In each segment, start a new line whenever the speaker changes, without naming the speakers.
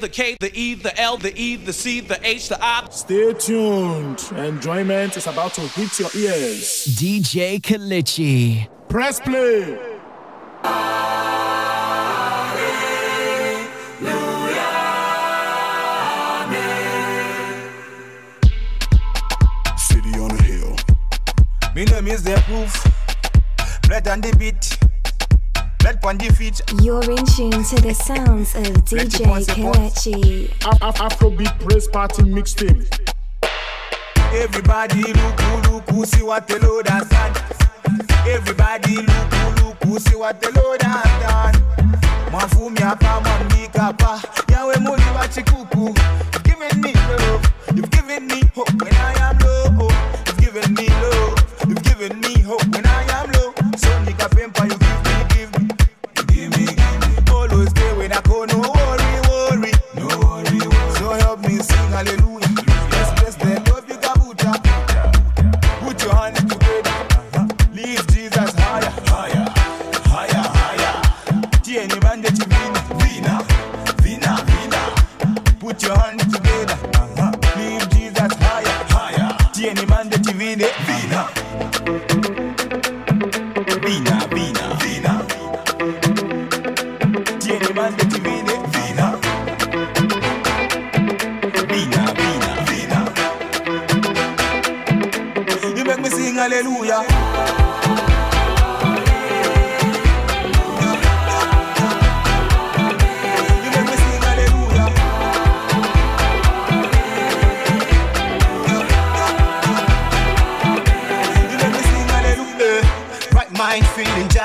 the K, the E, the L, the E, the C, the H, the I.
Stay tuned. Enjoyment is about to hit your ears.
DJ Kelechi.
Press play.
City on a hill.
Me name is the proof. Blood on the beat. Blood on the feet.
You're in tune to the sounds of DJ Kelechi.
Af- Af- Afrobeat Praise Party Mixtape.
Everybody look who look who see what the Lord has done. Everybody look who look who see what the Lord has done. Mafumi hapa mwambika hapa yawe muli wa chikuku. You've given me love, you've given me hope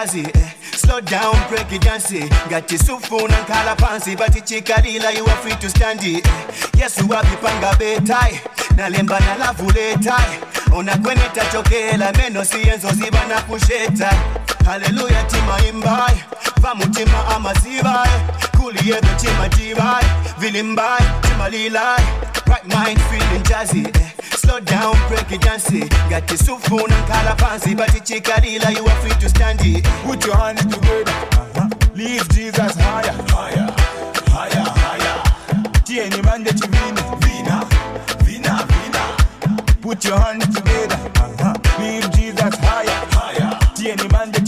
kazi eh. Slow down break it dance ngati sufu na nkala pansi bati chikalila you are free to stand it. eh. Yesu wapipanga betai nalemba na lavu letai ona kwene tachokela meno si siyenzo ziba na kusheta haleluya timaimbai vamutima amazibai kuliyebe timajibai vilimbai timalilai right mind feeling jazzy eh. Slow down, break it dance it. Got your soup phone and fancy, but it's chikalila, you are free to stand it. Put your hands together, leave Jesus higher, higher, higher, higher. Tieni mande chivini, vina, vina, vina. Put your hands together, leave Jesus higher, higher. Tieni mande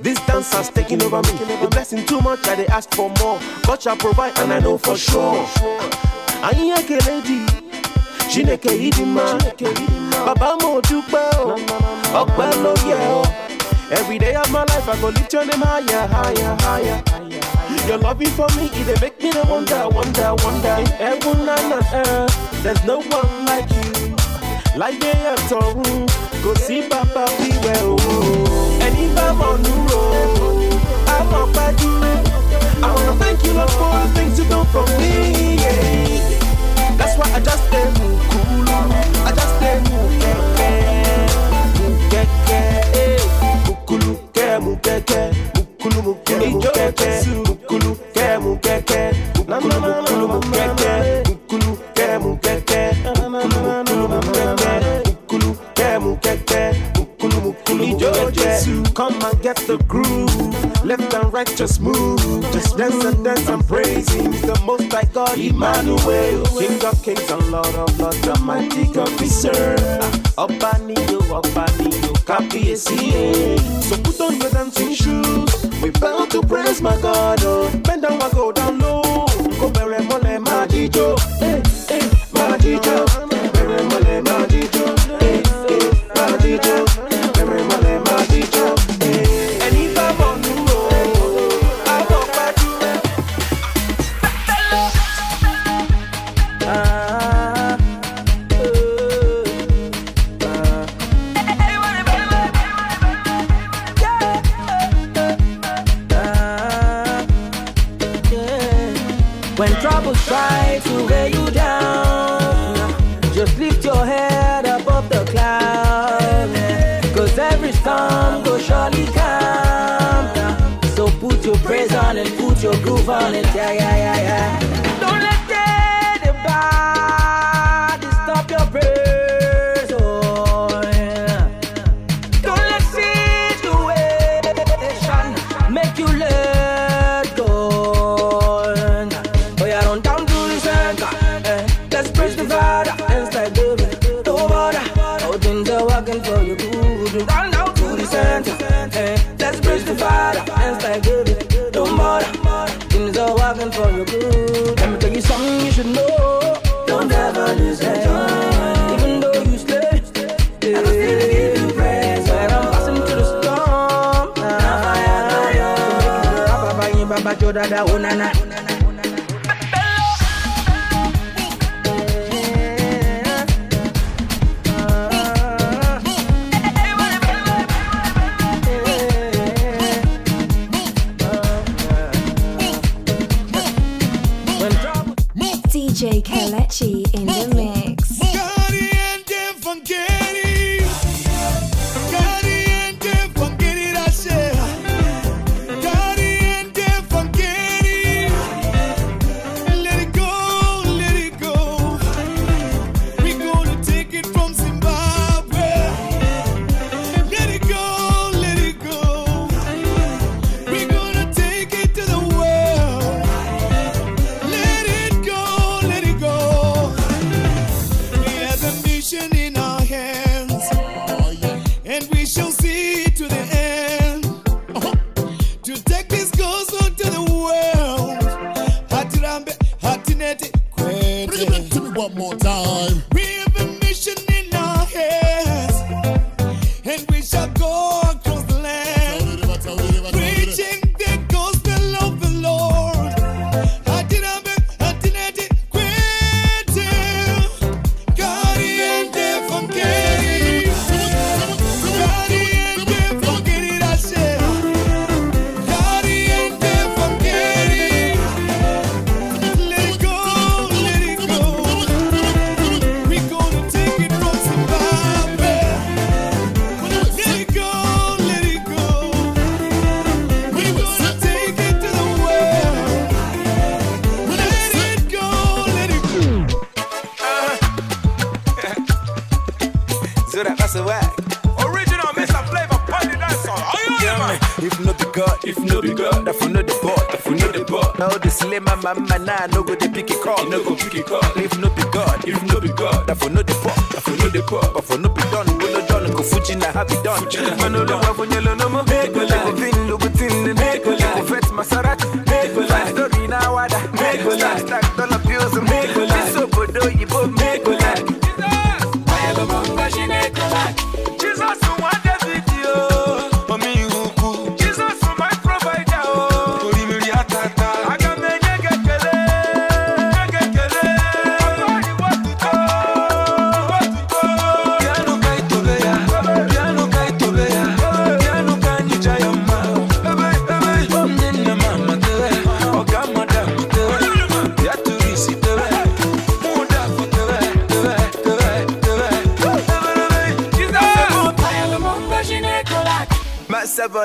This dancer's taking over me. The blessing too much, I they ask for more. God shall provide, and I know for sure. Ayin Ekeleji, Chineke Idima, Baba mo dúpẹ́ o, ọpẹ́ ló ye. Every day of my life, I go lift your name higher, higher, higher. Your loving for me, it dey make me dey wonder, wonder, wonder. In heaven and on earth, there's no one like you. Láyé ẹ̀tọ́run, kò sí bàbá bí rẹ̀ o. Ẹni bá mọ̀ nú o, a mọ̀ pẹ́jú. I wanna thank you Lord for the things you done for me. Yeah. That's why I just stay move cool. I just stay move kẹ̀kẹ́, move kẹ̀kẹ́. Eh. Mukulu kẹ́ mu kẹ̀kẹ́, mukulu mukulu mu kẹ̀kẹ́, mukulu kẹ́ mu kẹ̀kẹ́, mukulu mukulu mu kẹ̀kẹ́, mukulu kẹ́ mu kẹ̀kẹ́, mukulu mukulu mukulu mu kẹ̀kẹ́. Come and get the groove, left and right just move, just dance and dance and praise Him. He's the Most High God, Emmanuel, King of Kings and Lord of Lords, the mighty God we serve. Ọba ni yo, ọba ni yo, kábíyèsí. eh. So put on your dancing shoes, we bound to praise my God. Oh. Bend down and go down low, kó bẹ̀rẹ̀ mọ́lẹ̀ máa jíjó, máa jíjó,
When troubles try to weigh you down, just lift your head above the clouds. Cause every storm will surely come. So put your praise on and put your groove on it, yeah, yeah, yeah, Baba Jodada, oh
done.
Manolo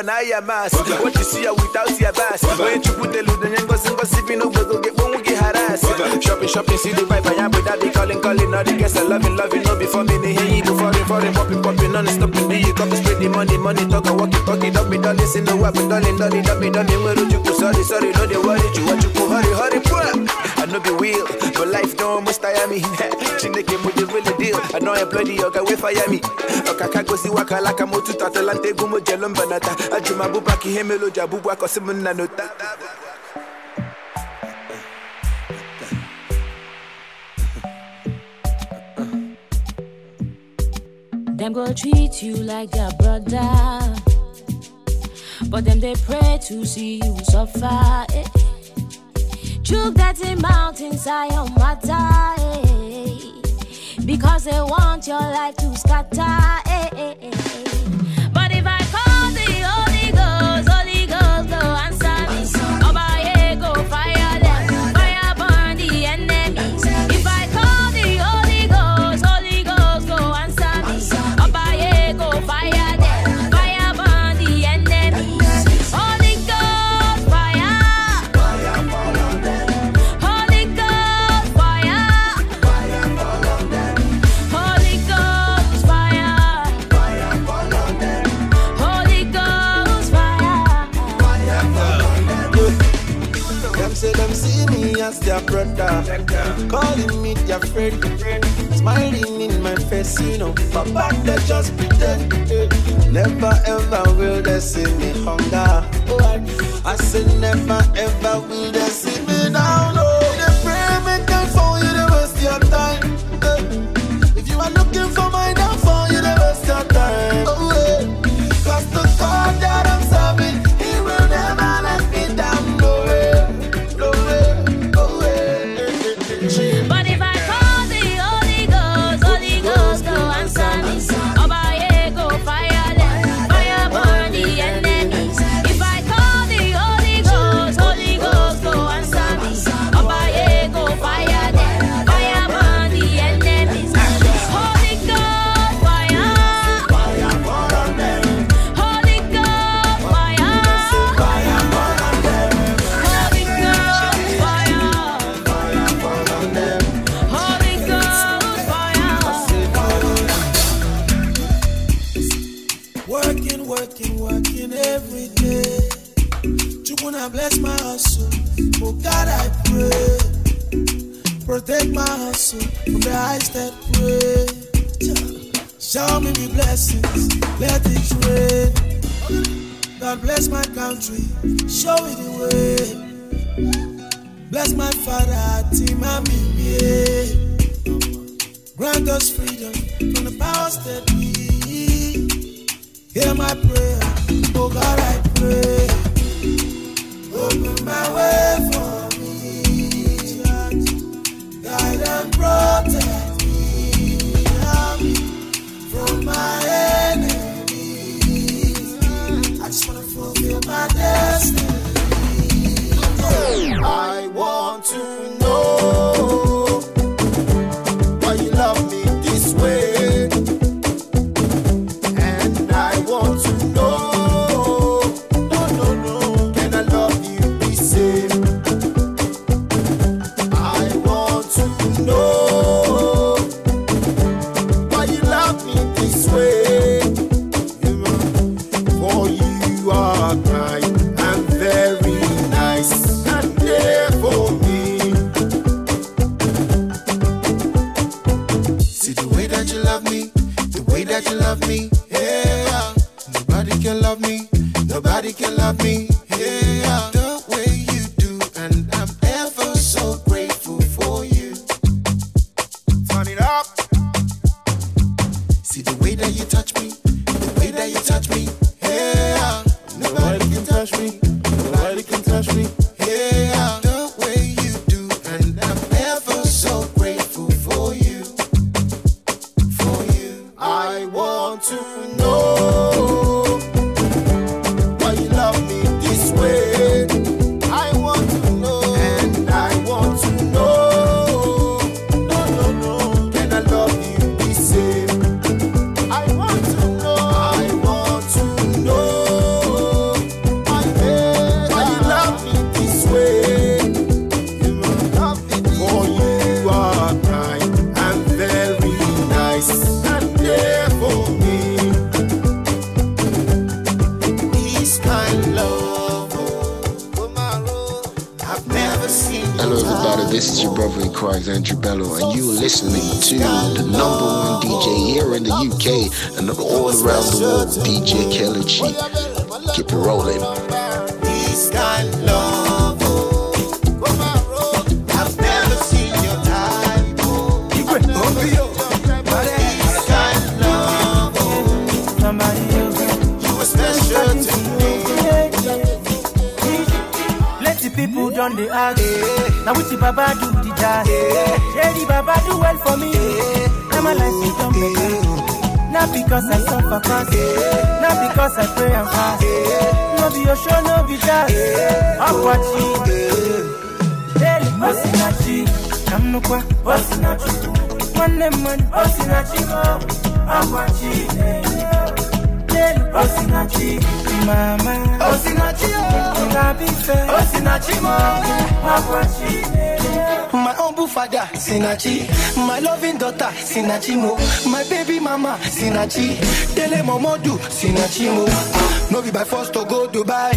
Na ya mass. What you see ya without your bass. When you put the loot and go sing, go sipping, no go get one, we get harassed. Shopping, shopping, see the vibe, I am with that, be calling, calling, all the guests, I loving, loving, no before me, they hear you, go foreign, foreign, popping, popping, non stopping, do you copy, spread the money, money, talk, I walk it, talk it, be done, listen, no weapon, darling, don't be done, where you go, sorry, sorry, no, they worry, you, what you go, hurry, hurry, pull I know be real, but life don't almost tire me. Chineke mo the really deal. I know I bloody yoga we fire me. Okaka go si waka like I'm to tatalante gumo jelum banata. Ajuma bubaki hemelo jabu wako simuna nota.
Them go treat you like their brother. But them they pray to see you suffer. Eh. That in mountains, I am. Eh. Because they want your life to scatter.
Calling me their friend, smiling in my face, you know. But back they just pretend. Never ever will they see me hunger. I say never ever will they
freedom from the powers that be. Hear my prayer, oh God, I pray. Open my way
in Andrew Bello, and you are listening to the number one DJ here in the UK and all around the world, DJ Kelechi. Keep it rolling.
This kind love, I've never seen your type. This kind love, you were special to me.
Plenty people done the ask. Now which the Baba do Yeah, the Baba do well for me. Now my life is done better. Not because I suffer fast. Not because I pray and fast. No be your show, no be jazz. I'm watching. Daily Osinachi. Namnukwa Osinachi. One man Osinachi. I'm watching. Daily Osinachi. Mama Osinachi. Ngabife Osinachi mo. I'm watching.
My humble father, Sinachi. My loving daughter, Sinachi mo. My baby mama, Sinachi. Dele Momodu, Sinachi mo. Ah, no be by force to go Dubai.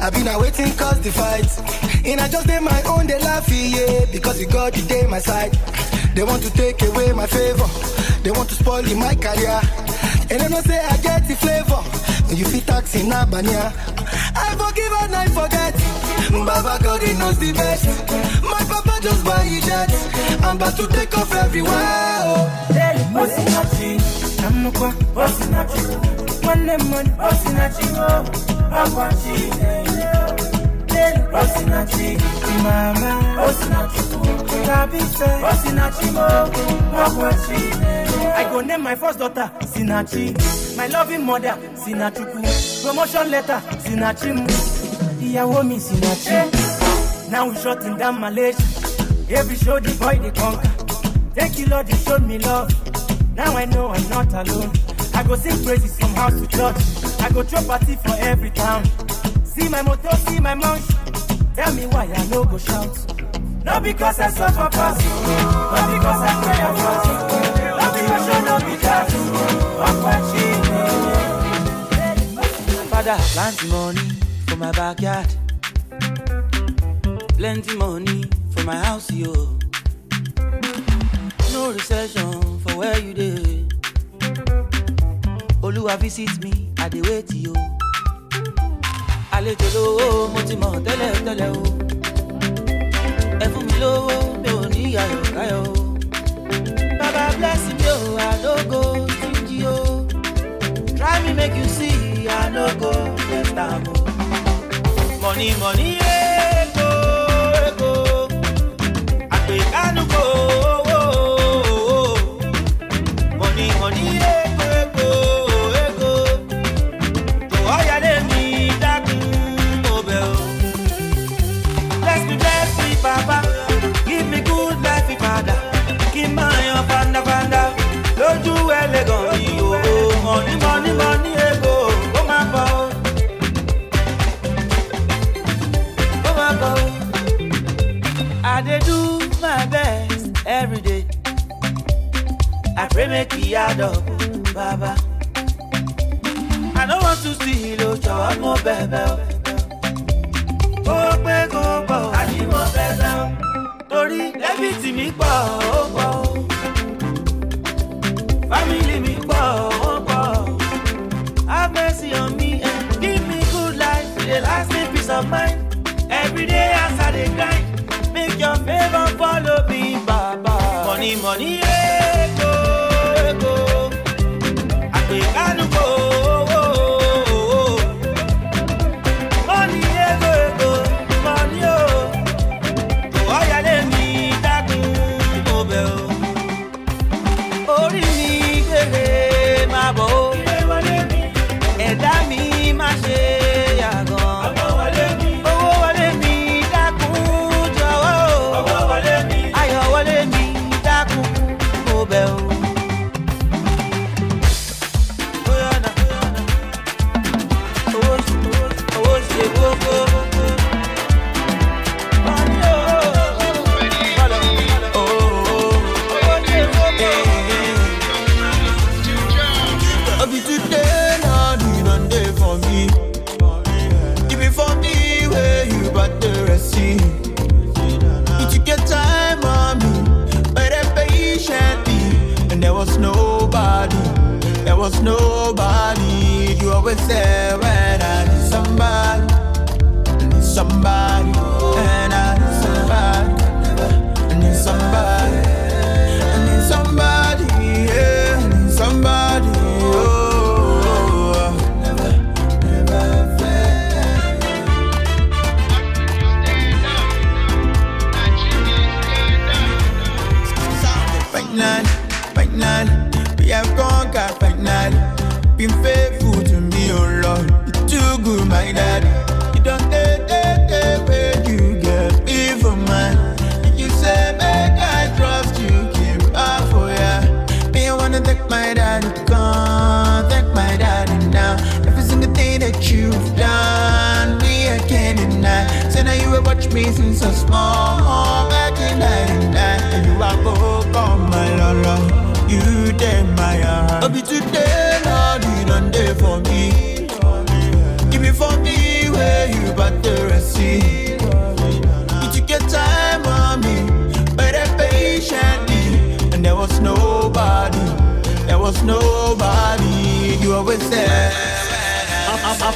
I've been waiting cause the fight. And I just did my own, they laugh, yeah. Because you got the day my side. They want to take away my favor. They want to spoil my career. And they don't say I get the flavor. You fit tax in Abania. I forgive and I forget. Baba God, he knows the best. My papa just buy his jet. I'm about to take off everywhere. Oh.
Daily Osinachi. Namnukwa Osinachi. One man Osinachi mo. I'm watching. Daily Osinachi. Mama Osinachi. Ngabife Osinachi mo. I'm watching. I go name my first daughter Sinachi. My loving mother Sinachuku. Promotion letter Sinachimu. Ìyàwó mi Sinachi. Eh. Now we shutting down Malaysia. Every show the boy they conquer. Thank you Lord you showed me love. Now I know I'm not alone. I go sing praises from house to church. I go throw party for every town. See my motor, see my mouth. Tell me why I no go shout. Not because I suffer pass. Not because I pray and
Father, plenty money for my backyard. Plenty money for my house, yo. No recession for where you dey. Oluwa visit me, I dey wait yo. Àlejò lówó mo ti mọ̀ tẹ́lẹ̀ tẹ́lẹ̀ o. Ẹ fún mi lówó mi ò ní ayọ̀ káyọ̀ o. Baba bless me o, I no go stingy o. Try me make you see, I no go waste am o. Money money ego ego. Àpèkánu kò make me add up baba. I don't want to see you jọ̀wọ́ mo bẹ̀bẹ̀ o. Ó pé kó pọ̀. Àní mo bẹ̀bẹ̀ o. Torí débìtì mi pọ̀ ó pọ̀ o. Fámìlì mi pọ̀ ó
have mercy on me and give me
good life. With
last lasting peace of mind.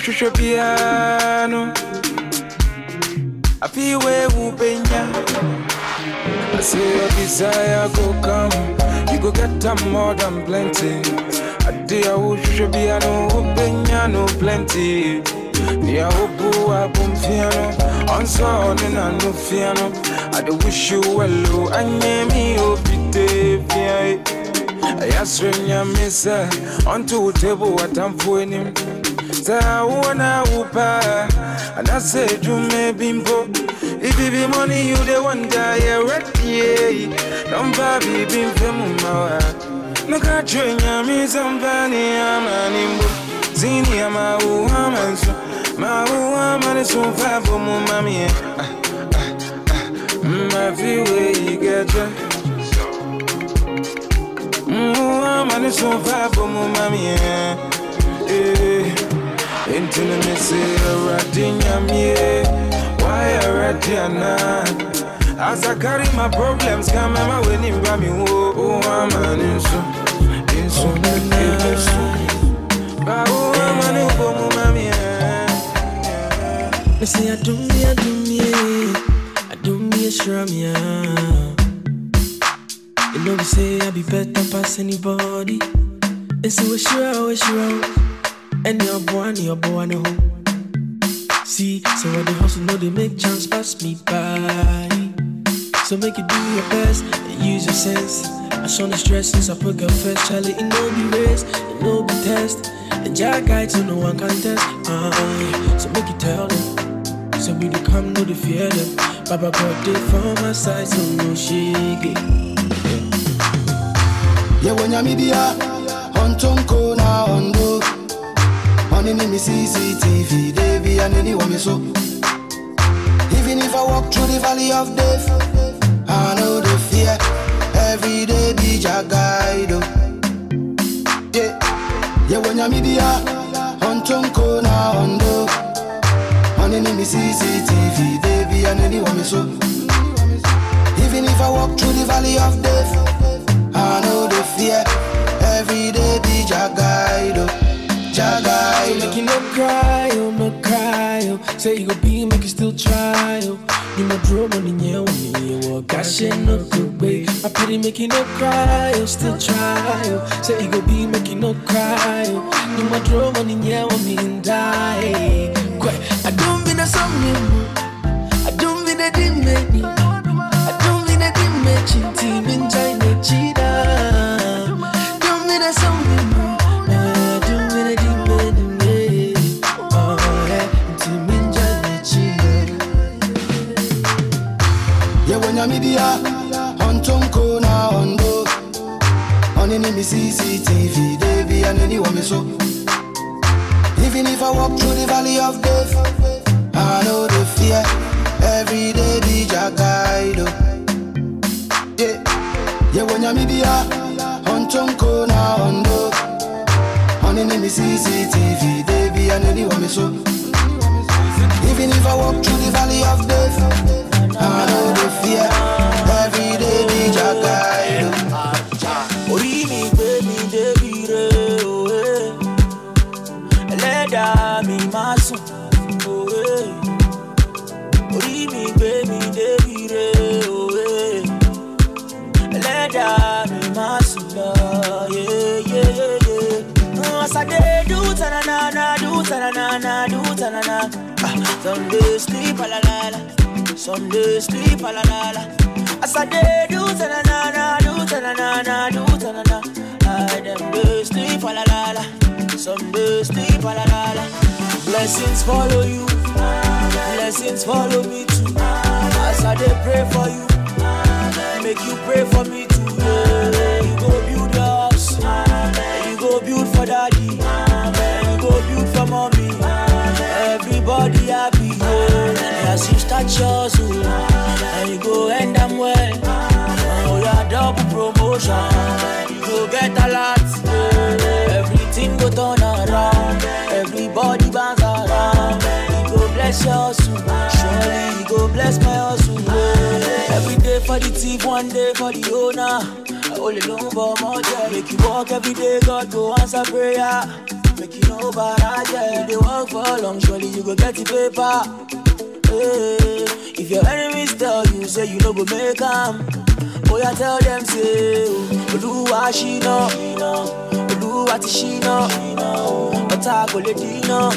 wohwehwɛ biara no afei woewubenya I see your
desire go come You go get a more than plenty I dear piano, biara no wobenya no plenty Dear Obu, I boom piano, on so on and I no piano. I do wish you well, I name me Opite Piai. I asked him, Yamisa, eh, on to table what I'm for him. Sasa you may be bimbo If it be money you the one guy yeah. Red yeah Namba bibimpe mumawa Nukachwe nyami zambani amani mbo. Zini ya mauwa mansu Mauwa mansu favo mumami Maviwe igeja Mauwa mm, mm, mansu favo mumami Yeah Intini misi radi nyamie Waya radi ana As I carry my problems Come and my winning by me Oh, oh, I'm an insu
I'm Ba, oh, I'm an ubo mu I don't eh, adumye Adumye shramya ah. You know we say I be better past anybody. And so we sure, oh, we sure oh. And your boy, your boy, no. See, so when the hustle know they make chance pass me by. So make you do your best and use your sense. I saw the stress since I put girl first. Charlie, it no be race, it no be test. And Jack guide so no one can test. Uh, so make you tell them. So we do come, no the fear them. Baba got it from my side, so no shake
yewonyamidia ontonko na ondo onini mi cctv debi anini wami so. Even if i walk through the valley of death i know the fear. Every day be jagaido oh. yeah. Yeah, when ya media yewonyamidia ontonko na ondo onini mi cctv debi anini wami so. Even if i walk through the valley of death I know the fear. Every day be Jagaido. Jagaido.
Make you no cry, oh, no cry, oh. Say you go be, make you still try, oh. You my drum on the new me, oh. Gosh, oh. ain't no good way. I pity make you no cry, oh. Still try, oh. Say you go be, make you no cry, oh. You my drum on the new me and die. Quite, I don't mean a song, oh.
Yewonyamidia ontonko na ondo onini mi cctv debi anini wami so. Even if i walk through the valley of death i know the fear. Every day be jagaido. Yeah. Yewonyamidia ontonko na ondo onini mi cctv debi anini wami so. Even if i walk through the valley of death I know the fear every day
I do do do Some dey sleep la la la, some dey sleep a la la la. As I dey do ta-na-na-na, do ta-na-na-na, do ta-na-na. I dem dey sleep la la la, dey sleep la la la. Blessings follow you, blessings follow me too. As I dey pray for you, make you pray for me too. Yeah. You go build your house, you go build for daddy, you go build for mommy. Everybody happy. As you start yours, oh, and you go end them well. Oh, yeah, double promotion, you go get a lot. Everything go turn around, everybody bangs around. You go bless your hustle, surely you go bless my yeah. Every day for the thief, one day for the owner. I only long for more joy. Make you walk every day, God go answer prayer. Make you know about yeah. They work for long, surely you go get the paper. Hey, if your enemies tell you, say you no go make them. Oh, yeah, tell them, say, oh, Oluwa Shina, Oluwa Tishina, Ota Goledina,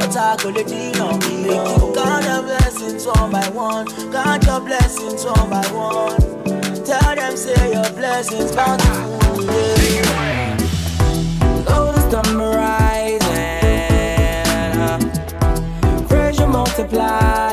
Ota Goledina. Make you count your blessings one by one, count your blessings one by one. Tell them, say your blessings bountiful,
pressure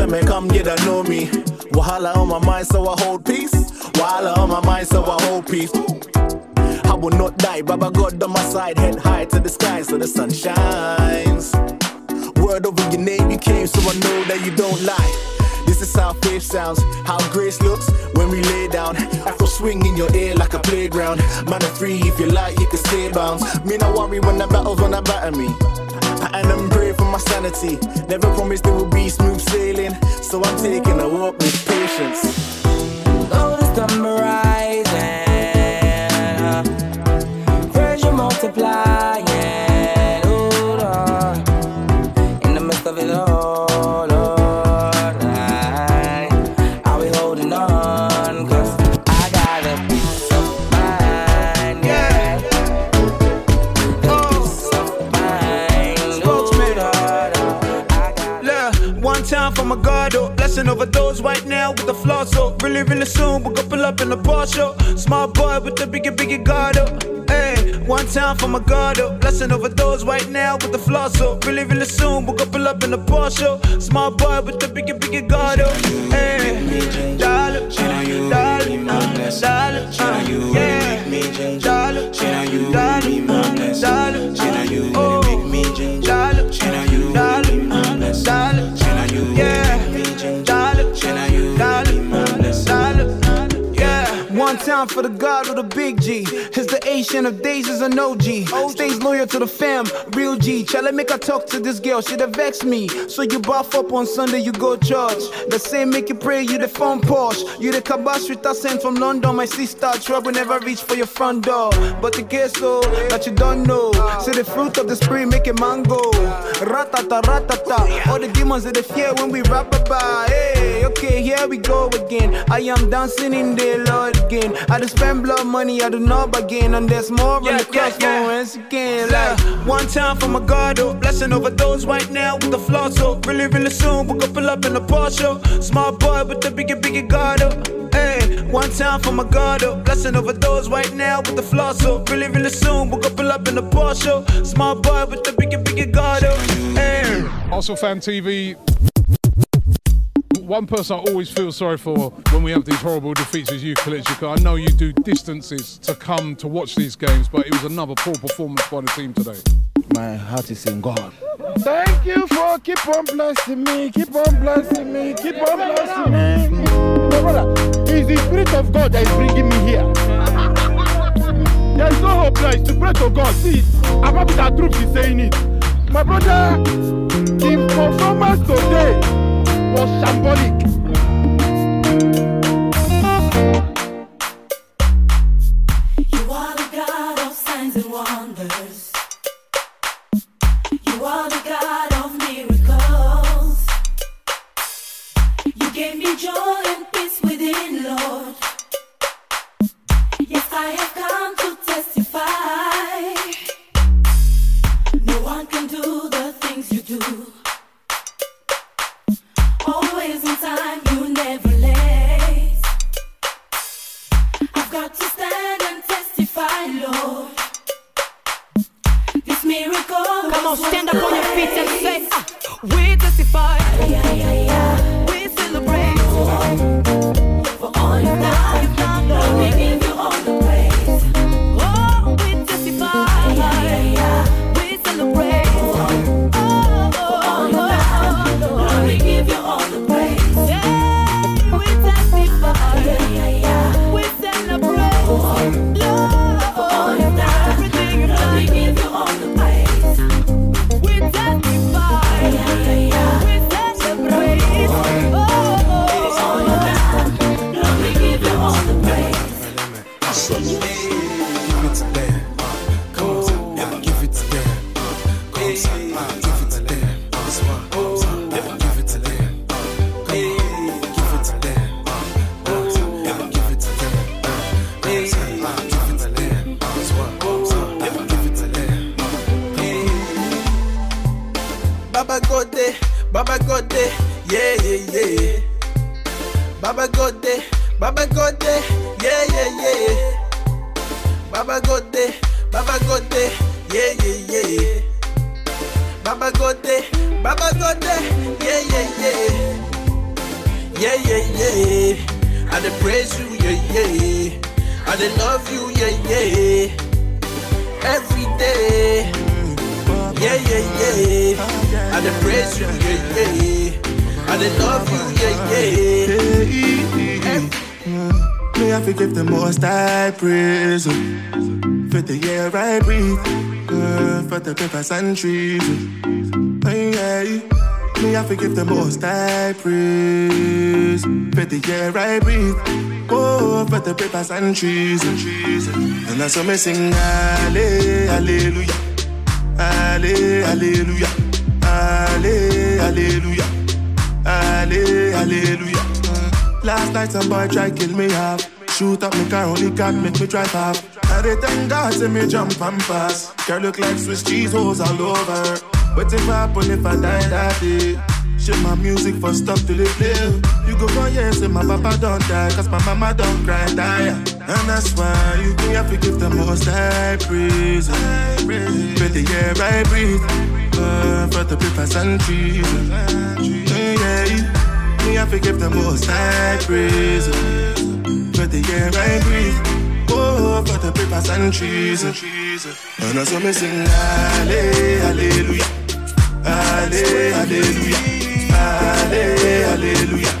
them and come get to know me. Wahala on my mind, so I hold peace. Wahala on my mind, so I hold peace. I will not die, Baba God on my side, head high to the sky so the sun shines. word over your name, you came, so I know that you don't lie. This is how faith sounds, how grace looks when we lay down. Afro swing in your ear like a playground. Man of free, if you like, you can stay bound. Me not worry when the battles I batter me. And I'm praying for my sanity. Never promised it would be smooth sailing, so I'm taking a walk with patience.
Oh, the sun rising,
so really, soon we're gonna pull up in the Porsche. Small boy with the bigger, bigger God, oh. Hey, one time for my God, oh, blessing over those right now with the floss, so really, really soon we're gonna pull up in the Porsche. Small boy with the bigger, bigger God, oh. Hey, dollar, uh, dollar, dollar, uh, uh yeah, dollar, dollar, dollar, uh, oh, time for the God with a big G. Of days is an OG. Stays loyal to the fam, real G. Charlie make I talk to this girl, she that vex me. So you buff up on Sunday, you go church. The same make you pray, you the phone Porsche. You the Kabas with I sent from London. My sister trouble never reach for your front door. But the case so that you don't know. See the fruit of the spirit make it mango. Ratata ratata. All the demons that they fear when we rap about. Hey, okay, here we go again. I am dancing in the Lord again. I do spend blood money, I do not bargain. And there's more on the cross once again. Like, one time for my God, oh, blessing over those right now with the floss. So really, really soon we're gonna pull up in the Porsche. Small boy with the bigger, bigger God, oh. Hey, one time for my God, oh, blessing over those right now with the floss. So really, really soon we're gonna pull up in the Porsche. Small boy with the bigger, bigger God, oh. Hey.
Arsenal Fan TV. One person I always feel sorry for when we have these horrible defeats is you, Kalichika. I know you do distances to come to watch these games, but it was another poor performance by the team today.
My heart is in God.
Thank you for keep on blessing me, keep on blessing me, keep on blessing me. My brother, it's the Spirit of God that is bringing me here. There is no hope now, it's to pray to God. See, about that truth is saying it. My brother, the performance today was shambolic.
And
trees oh. Hey, hey. Me have to give the most I praise For the air I breathe Oh, for the papers and trees and trees And that's what me sing Halle- Hallelujah Halle- Hallelujah Halle- Hallelujah Halle- Hallelujah Last night some boy try kill me half. Shoot up me car, only got make me drive off. I did thank God see me jump and pass. Girl look like Swiss cheese holes all over. What if I happen if I die that day? Shit my music for stop till it play. You go for years and my papa don't die, cause my mama don't cry die. And that's why you me have to give the most I praise. For the air I breathe, uh, for the papers and trees. Yeah, yeah. Me have to give the most I praise For the air I breathe Oh, for the papers and trees And that's what me sing Halle- Hallelujah Halle- Hallelujah Halle- Hallelujah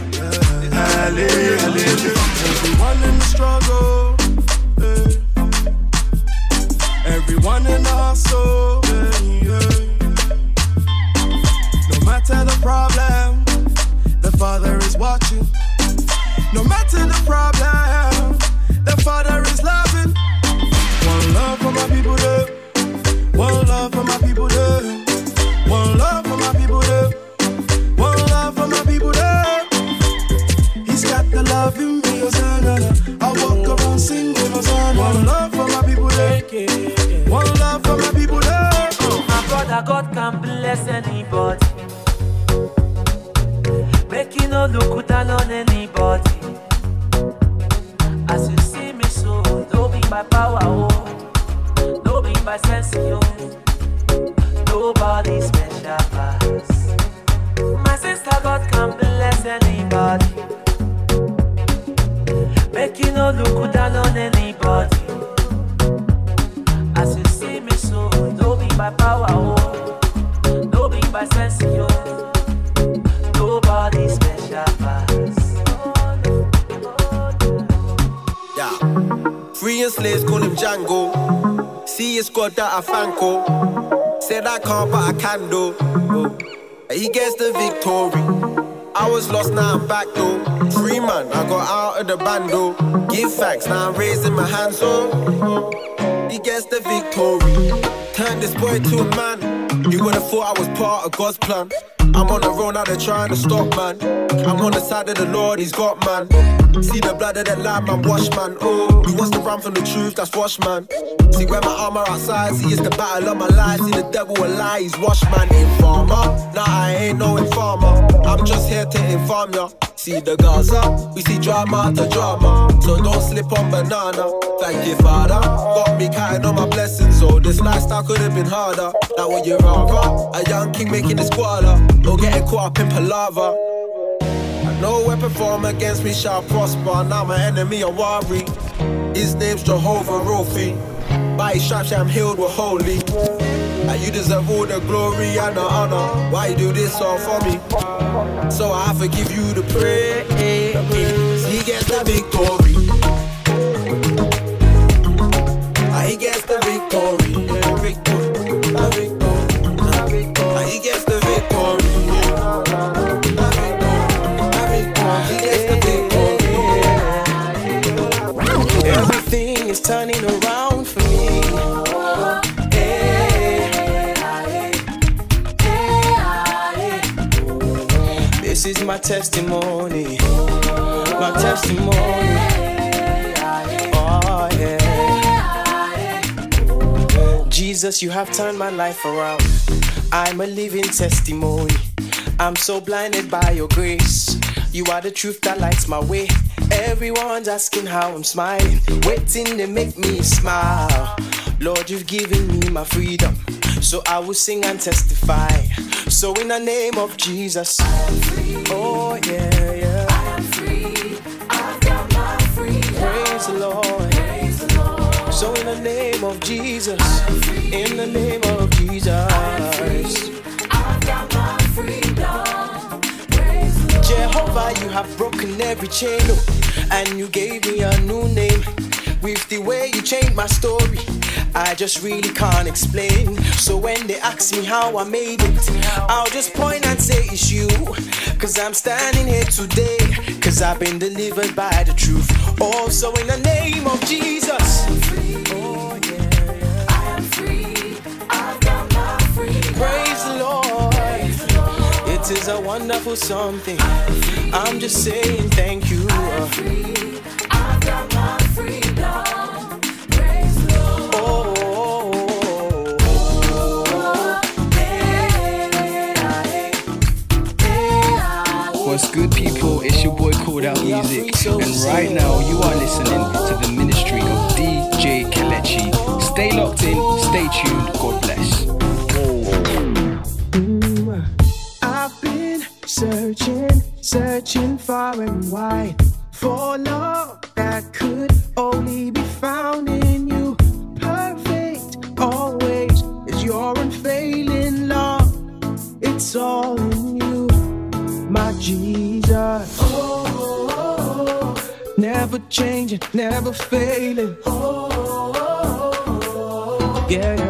Halle- Hallelujah Everyone in the struggle eh. Everyone in eh, yeah. No matter the problem the Father is watching. No matter the problem, the Father is loving. One love for my people there. One love for my people there. One love for my people there. One love for my people there. He's got the love in me, Hosanna. I walk around singing Hosanna. One love for my people there. One love for my people there.
My brother, God can bless anybody. Make you no look down on anybody. By power, oh, no be by sense, oh. Nobody special pass. My sister, God can bless anybody. Make you no look down on anybody. As you see me so, no be by power, oh, no be by sense, oh.
And slaves call him Django. See his squad that I fanko. Said I can't, but I can do. He gets the victory. I was lost, now I'm back though. Free man, I got out of the bando. Give thanks, now I'm raising my hands. Oh, he gets the victory. Turn this boy to a man. You would have thought I was part of God's plan. I'm on the road now, they're trying to stop, man. I'm on the side of the Lord, he's got man. See the blood of the lamb, I'm wash, man. Oh, he wants to run from the truth, that's wash, man. See where my armor outside, see it's the battle of my life. See the devil a lie, he's wash, man. Informer, nah, I ain't no informer. I'm just here to inform ya. See the Gaza, we see drama after drama. So don't slip on banana. Thank you, Father. Got me counting on my blessings, so this lifestyle could have been harder. Now what you rather? A young king making this squalor, or getting caught up in palaver. No weapon formed against me shall prosper. Now my enemy a worry. His name's Jehovah Rophi. By his stripes I'm healed, we're holy. And you deserve all the glory and the honor. Why you do this all for me? So I have to give you the praise. He gets the victory. He gets the victory.
This is my testimony. My testimony. Oh, yeah. Jesus, you have turned my life around. I'm a living testimony. I'm so blinded by your grace. You are the truth that lights my way. Everyone's asking how I'm smiling, waiting to make me smile. Lord, you've given me my freedom, so I will sing and testify. So in the name of Jesus, oh yeah, yeah. I am free. I've got my freedom. Praise the Lord. Praise the Lord. So in the name of Jesus, in the name of Jesus. I am free, I've got my freedom.
Jehovah, you have broken every chain, oh, and you gave me a new name. With the way you changed my story, I just really can't explain. So when they ask me how I made it, I'll just point and say it's you. Cause I'm standing here today, cause I've been delivered by the truth. Also, in the name of Jesus. Oh, yeah. I am free. Got my freedom. Praise the Lord. It is a wonderful something. I'm just saying thank you. I'm free. I've got my freedom.
What's good, people? It's your boy Called Out Music, and right now you are listening to the ministry of DJ Kelechi. Stay locked in, stay tuned. God bless.
I've been searching, searching far and wide for love Never changing, never failing. Yeah, yeah, yeah.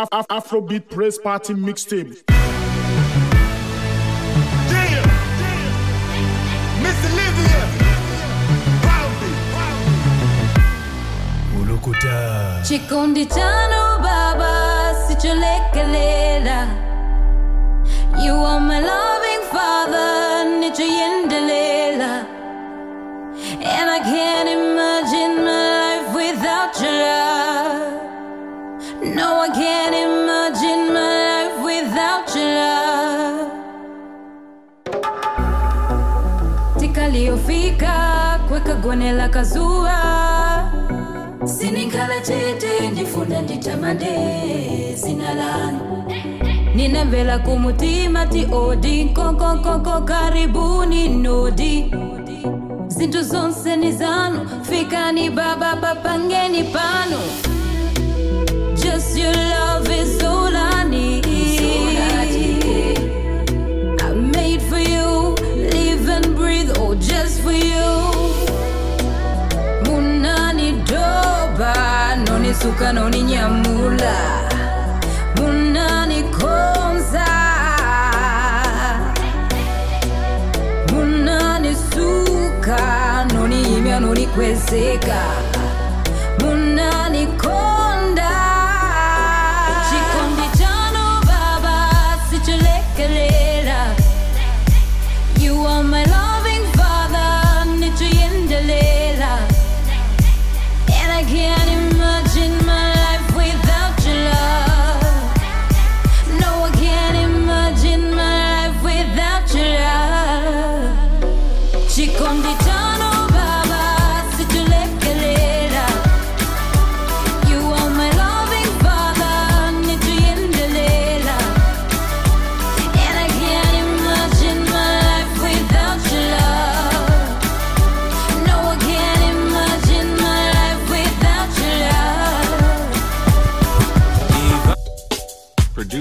Af- Af- Afrobeat Praise Party Mixtape.
Miss Olivia.
chikonditano baba sicholekelela you are my loving father nichoyendelela and i can't imagine my life without your love no i can't la kazua. Sininkhala chete ndifunda nditamande zina lanu ninamvela kumutima ti odi. Nkokokoko karibuni nodi zinthu zonse ni zanu. Fikani baba papangeni pano just your love is all I need. I'm made for you. Live and breathe oh just for you. Munani doba nonisuka noninyamula munani konza munani suka noniimya nonikwezeka munani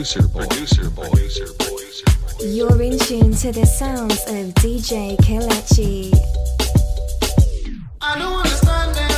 producer boy, producer boy, producer boy.
You're in tune to the sounds of DJ Kelechi.
I don't understand them.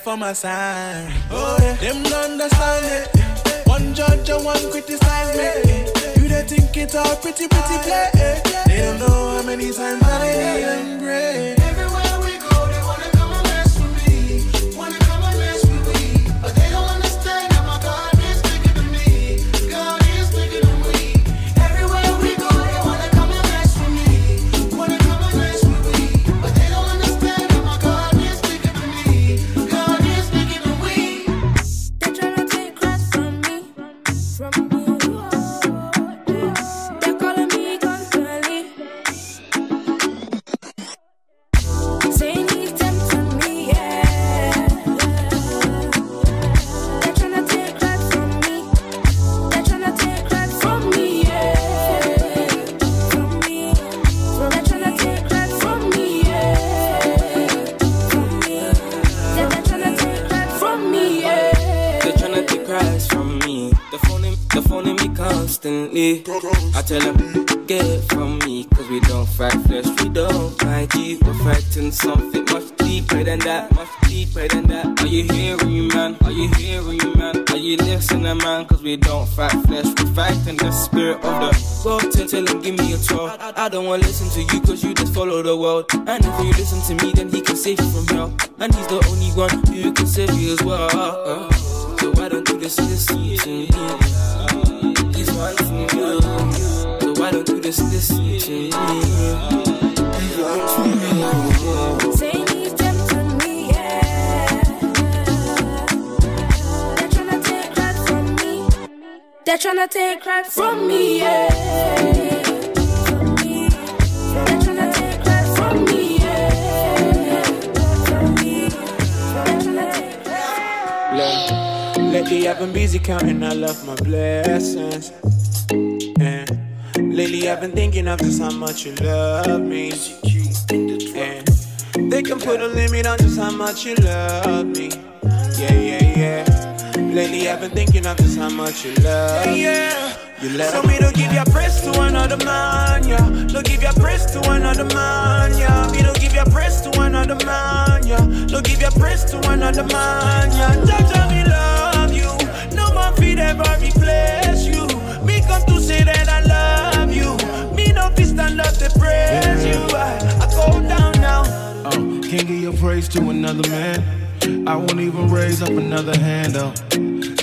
For my side. Oh yeah, them don't understand it. One judge and one criticize me. You they think it's all pretty, pretty play. They don't know how many times I need them great.
I, don't wanna listen to you cause you just follow the world. And if you listen to me, then he can save you from hell. And he's the only one who can save you as well. Uh, so why don't you listen, listen to me? He's one for you. So why don't you just listen to me? He's one for you.
They're from. They're tryna take credit from me, yeah.
Lately I've been busy counting I love my blessings. And lately I've been thinking of just how much you love me. And they can put a limit on just how much you love me. Yeah, yeah, yeah. Lately I've been thinking of just how much you love me.
Yeah.
You love
So me don't give your praise to another man, yeah. Don't give your praise to another man, yeah. Me don't give your praise to another man, yeah. Don't give your praise to another man, yeah. Jaja, me. No man feed ever replace you. Me come to say that I love you. Me no fit stand up to praise you. I, I go down now.
Uh, can't give your praise to another man. I won't even raise up another hand up.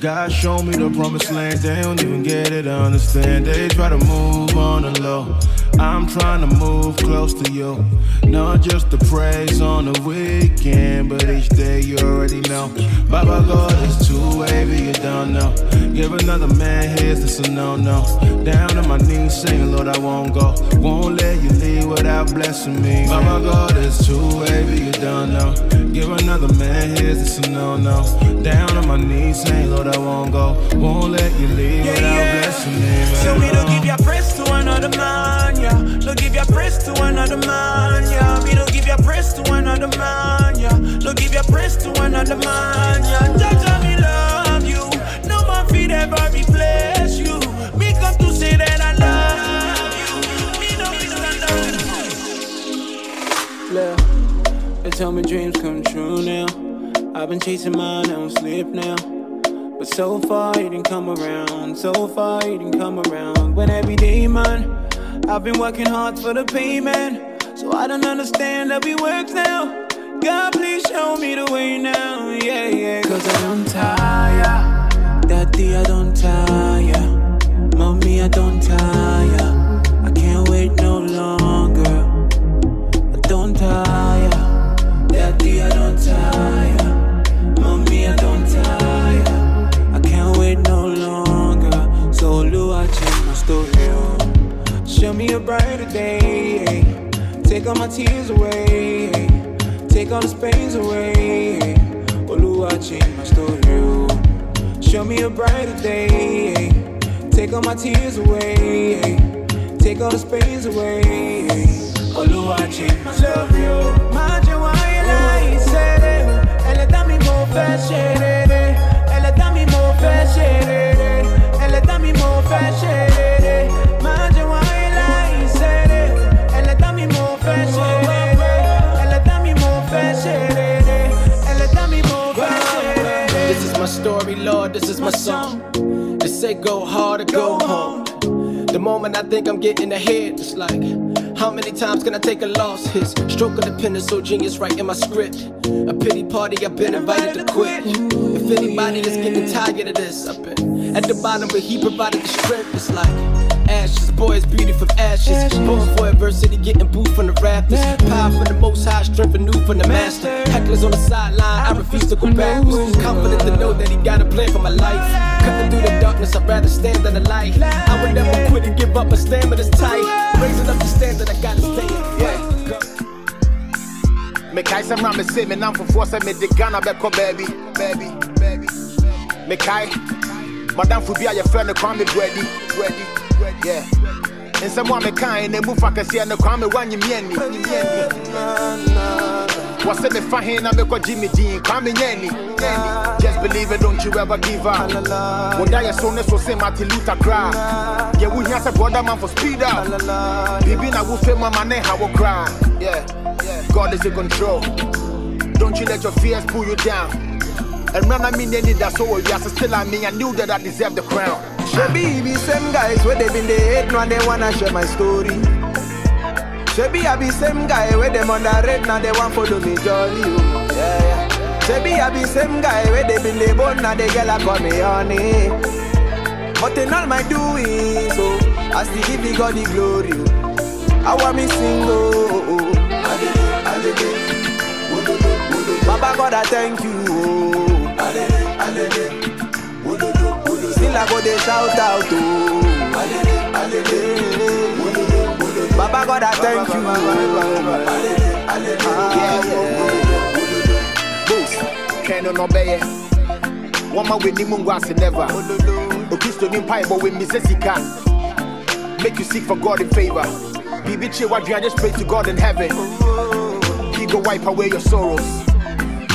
God showed me the promised land, they don't even get it, understand. They try to move on the low. I'm trying to move close to you. Not just the praise on the weekend, but each day you already know. Baba God is too wavy, you don't know. Give another man his, it's a no no. Down on my knees, saying, Lord, I won't go. Won't let you leave without blessing me. Baba God is too wavy, you don't know. Give another man his, it's a no no. Down on my knees, saying, Lord, I won't go. Won't let you leave without blessing me. Man.
So me don't give your praise to another man, yeah. Don't give your praise to another man, yeah. Me don't give your praise to another man, yeah. Don't give your praise to another man, yeah. Jaja, me love you. No man feed ever replace you. Me come to say that I love you. Me don't be stand.
Look,
tell me dreams come true now. I've been chasing mine, I don't sleep now. But so far you didn't come around, so far you didn't come around. When every day, man, I've been working hard for the payment. So I don't understand how it works now. God, please show me the way now, yeah, yeah. Cause I don't tire, Daddy, I don't tire. Mommy, I don't tire. I can't wait no longer. Show me a brighter day. Take all my tears away. Take all the pains away. Oluwa, change my story. oh. Show me a brighter day. Take all my tears away. Take all the pains away. Oluwa, change my story. you lie, say it. Elle est dans mes mauvais chéris. Elle est dans mes mauvais chéris. Elle est dans
This is my story, Lord, this is my song. They say go hard or go home. The moment I think I'm getting ahead, it's like, how many times can I take a loss? His stroke of the pen is so genius, right in my script. A pity party, I've been invited to quit. If anybody is getting tired of this, I've been at the bottom, but he provided the strength. It's like, ashes, boys, beauty from ashes. Born for adversity, getting booed from the rafters. Power from the most high, strength renewed from the master. Hecklers on the sideline, I refuse to go backwards. Confident to know that he got a plan for my life. Cutting through the darkness, I'd rather stand than the light. I would never quit and give up, my stamina's tight. Raising up the standard, I gotta stay. Yeah.
mekae sɛ mmra mese me namfofoɔ sɛ mede ghana bɛkɔ baabi baabi baabi mekae madamfo bi a yɛfrɛ no kwame brɛdi brɛdi yeah. Nsɛm a mekae na mu fa kɛseɛ no kwame woanyemiani wɔ sɛ mefa he na mekɔgye me. Din kwame nyɛ ani just believe it don't you ever give up. Woda yɛ so ne so se martin luther cry. Yɛ wohia sɛ brother man for speed up. Biribi na wofe mama ne ha wo cry. Yeah. God is in control. Don't you let your fears pull you down. And run, I mean, they need that so yes, still I mean, I knew that I deserved the crown.
Shebi be same guys where they been they hate now they wanna share my story. Shebi I be same guy where them underrate now they want follow me jolly. Oh. Yeah, yeah. Shebi I be same guy where they been they oh, born now they girl a call me honey. But in all my doing so oh, I still give me God the glory. oh. I want me sing oh, oh, oh. Baba God I thank you oh. I go they shout out oh. Baba God I thank you ah,
Boost, Kano no beye. One man with Nimungu as never. Okisto ni pai but with me sika. Make you seek for God in favor. Bibi che what just pray to God in heaven. He go wipe away your sorrows.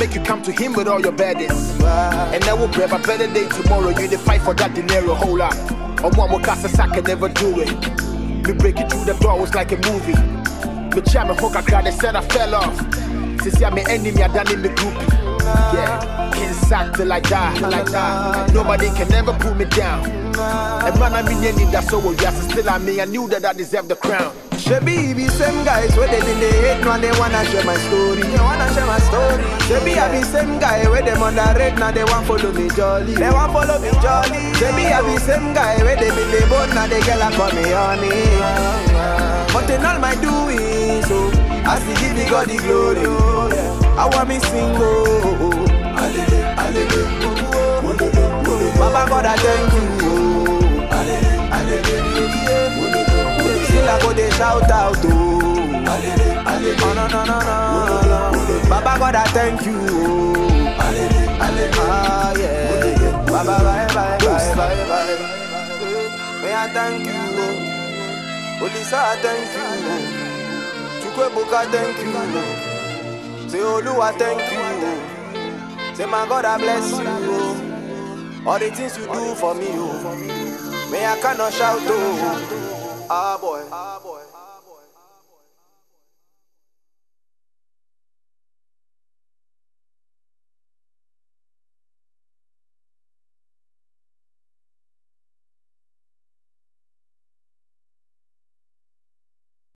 Make you come to him with all your burdens. And I will grab a better day tomorrow. You the fight for that dinero, hold up. On one more cast sack can never do it. Me break it through the door was like a movie. Me me hook, I cried, they said I fell off. Since I'm an enemy, I done in the groupie. Yeah, can't sack till I die, till I die. Nobody can ever pull me down. And man, I mean, any that's so yes, still I mean, I knew that I deserved the crown.
Shebi be same guys where they been they hate now they wanna share my story. They wanna share my story. Shebi I be same guy where them underrate now they want follow me jolly. They want follow me jolly. Shebi I be same guy where they been they born now they girl a call me honey. But in all my doing so oh, I still give me God the glory. oh. I want me sing oh. oh, oh. Baba God I thank you. Still I go they shout out oh. Oh, no, no, no, no. Baba God I thank you oh. Ah, yeah. Baba bye bye bye bye bye. May I thank you oh. Olisa thank you oh. Chukwuebuka thank you oh. Say Oluwa thank you oh. Say my God I bless you. All the things you do for me oh. May I cannot shout oh. Ah boy. Ah boy.